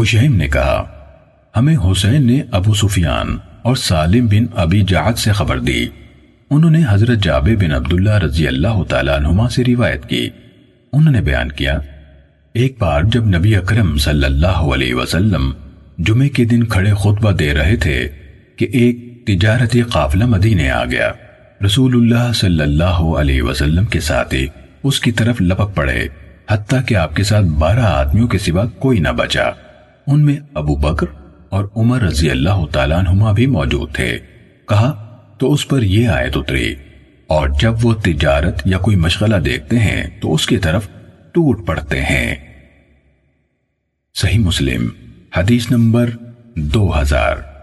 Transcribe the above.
حشیم نے کہا، ہمیں حسین نے ابو سفیان اور سالم بن ابی جعد سے خبر دی۔ انہوں نے حضرت جابر بن عبداللہ رضی اللہ تعالیٰ عنہما سے روایت کی۔ انہوں نے بیان کیا، ایک بار جب نبی اکرم صلی اللہ علیہ وسلم جمعے کے دن کھڑے خطبہ دے رہے تھے کہ ایک تجارتی قافلہ مدینے آ گیا۔ رسول اللہ صلی اللہ علیہ وسلم کے ساتھ اس کی طرف لپک پڑے، حتیٰ کہ آپ کے ساتھ بارہ آدمیوں کے سوا کوئی نہ بچا۔ ان میں ابو بکر اور عمر رضی اللہ تعالیٰ عنہما بھی موجود تھے۔ کہا، تو اس پر یہ آیت اتری، اور جب وہ تجارت یا کوئی مشغلہ دیکھتے ہیں، تو اس کی طرف ٹوٹ پڑتے ہیں۔ صحیح مسلم، حدیث نمبر دو ہزار۔